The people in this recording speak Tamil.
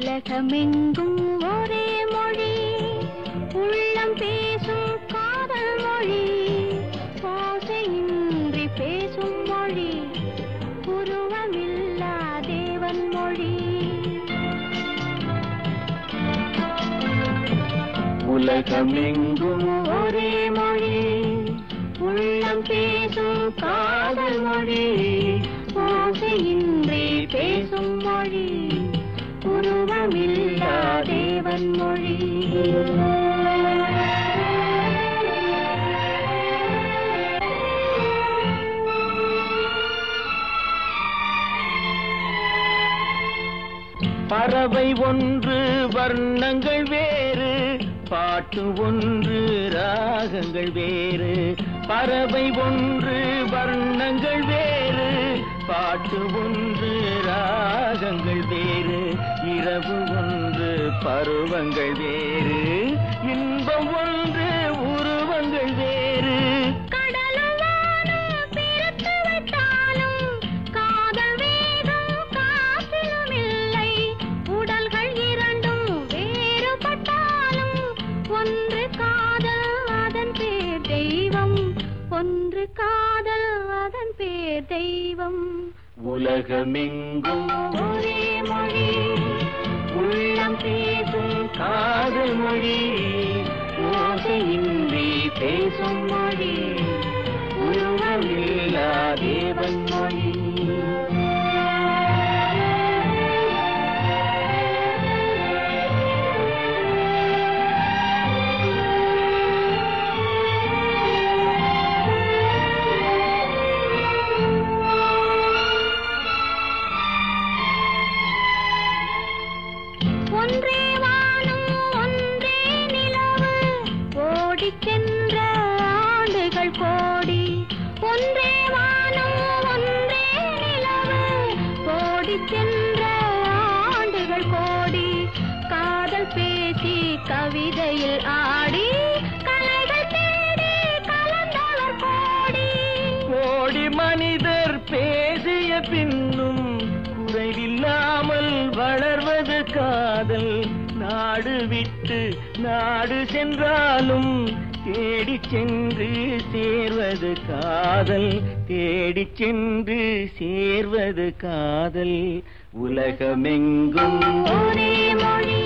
உலகமெங்கும் ஒரே மொழி. உள்ளம் பேசும் காதல் மொழி. ஓசையின்றி பேசும் மொழி. உருவமில்லா தேவன் மொழி. உலகமெங்கும் ஒரே மொழி. உள்ளம் பேசும் காதல் மொழி. ஓசையின்றி பேசும் மொழி. உருவமில்லா தேவன் மொழி. பறவை ஒன்று வர்ணங்கள் வேறு பாட்டு ஒன்று ராகங்கள் வேறு. பறவை ஒன்று வர்ணங்கள் வேறு பாட்டு ஒன்று ராகங்கள் வேறு. இரவு ஒன்று பருவங்கள் வேறு இன்பம் ஒன்று உருவங்கள் வேறு. கடலும் வானும் பிரித்து வைத்தாலும் மொழி ஓசையின்றி பேசும் மொழி உருவமில்லா தேவன் மொழி. ஓடிச் சென்ற ஆண்டுகள் கோடி ஒன்றே வானம் ஒன்றே நிலவு. ஓடிச் சென்ற ஆண்டுகள் கோடி. காதல் பேசி கவிதையில் ஆடி கலைகள் தேடி கலந்தவர் கோடி கோடி மனிதர் பேசிய பின்னும் குறைவில்லாமல் வளர்வது காதல். நாடு விட்டு நாடு சென்றாலும் தேடி சென்று சேர்வது காதல் தேடி சென்று சேர்வது காதல். உலகமெங்கும் ஒரே மொழி.